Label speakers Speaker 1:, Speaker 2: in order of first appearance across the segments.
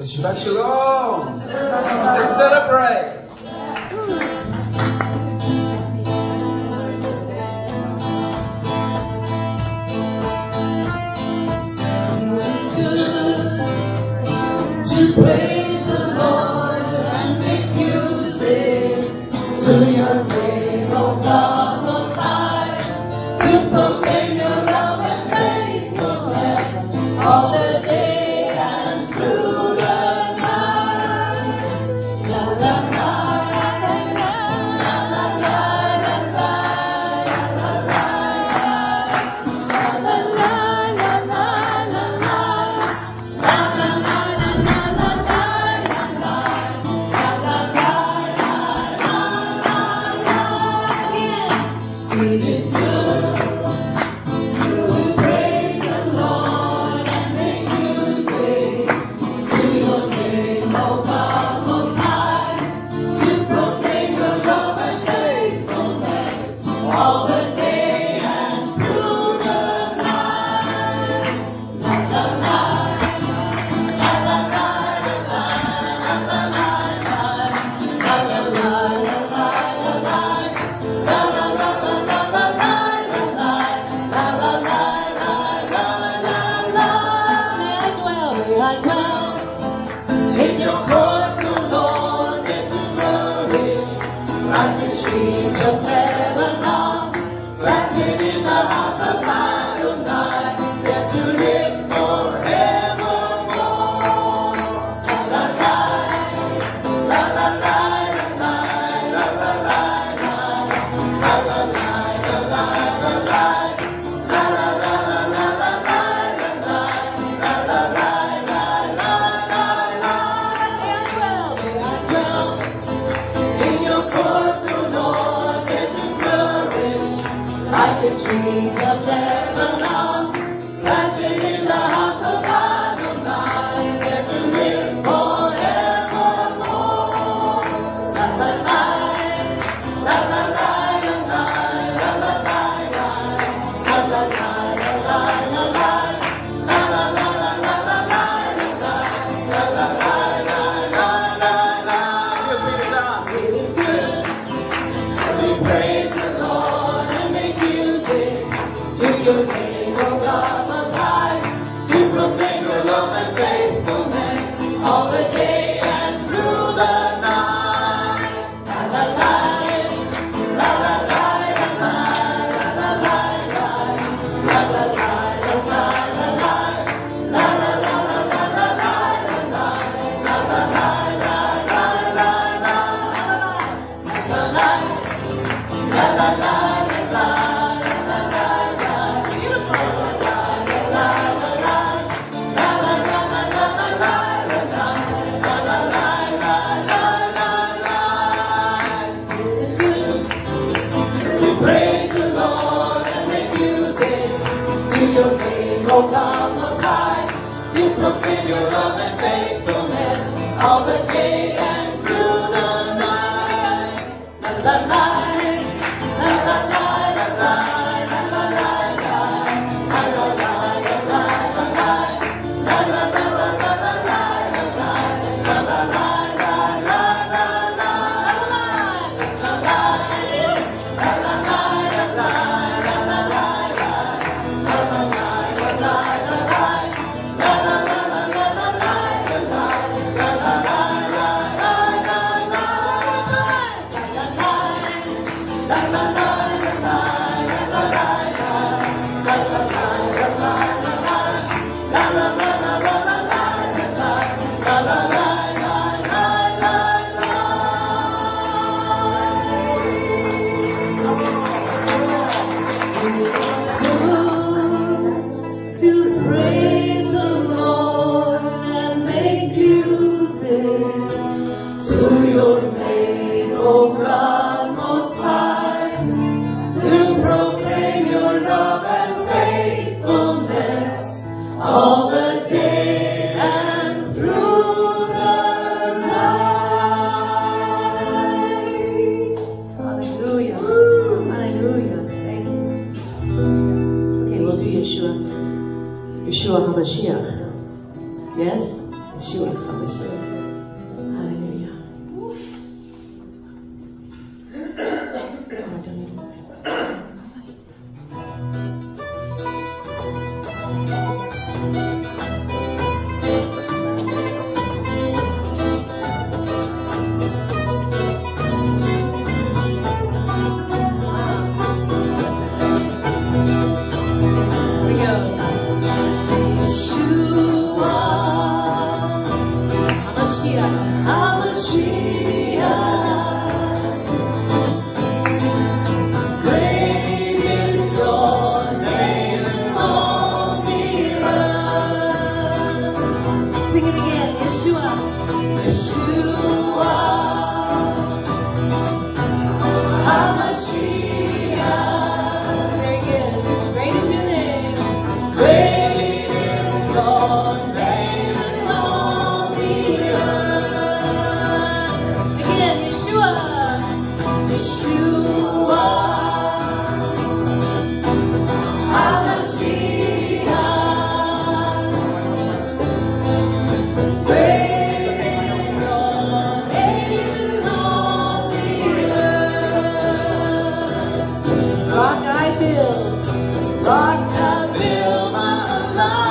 Speaker 1: Shabbat Shalom. Let's celebrate.
Speaker 2: Praise the Lord and make music to your Gracias. Mashiach. Yes? My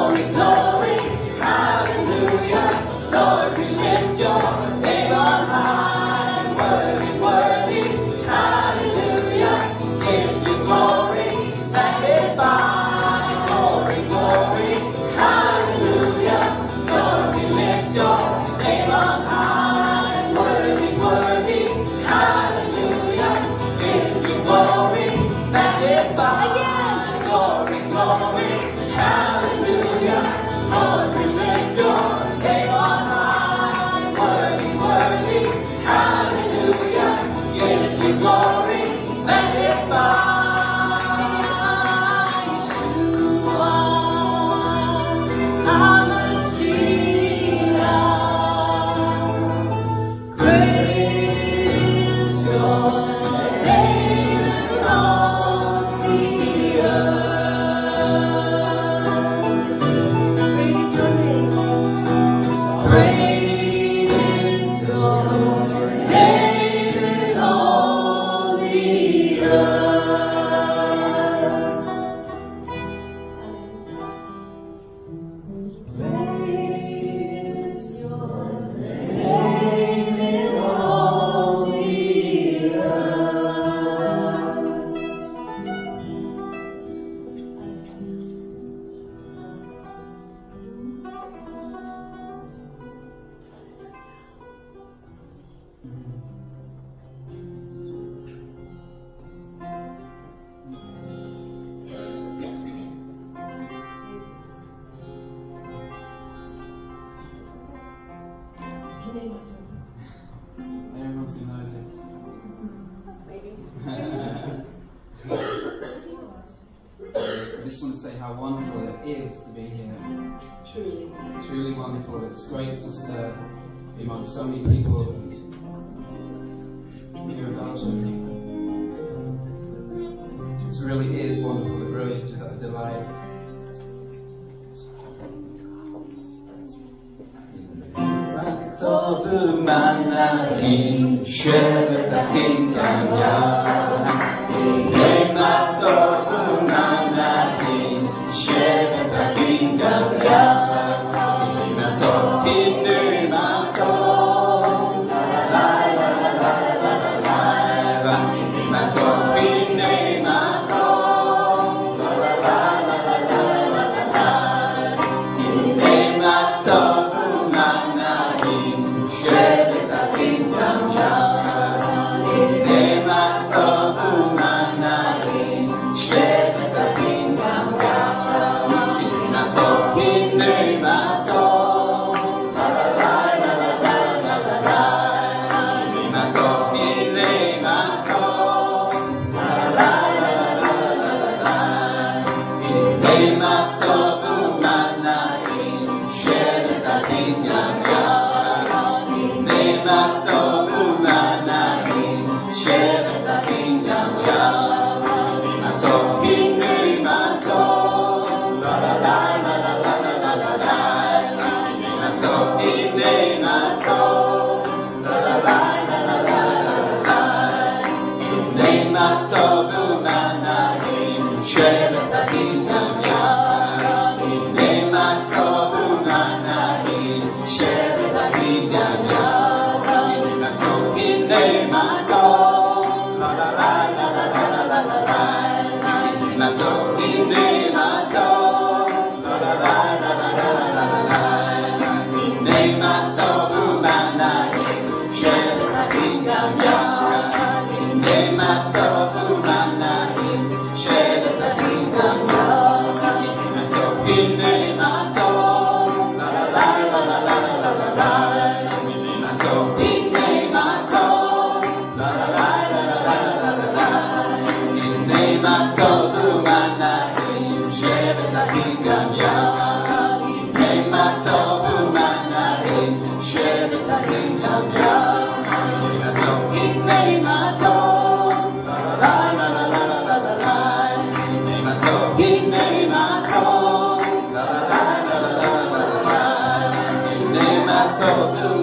Speaker 2: glory, glory.
Speaker 3: is
Speaker 1: to be here.
Speaker 3: Truly.
Speaker 1: It's wonderful. It's great just to be among so many people here in Belgium. It really is wonderful. It really is a delight.
Speaker 2: טוב ומנה, שבט אחים כאן Father.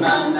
Speaker 2: Uh,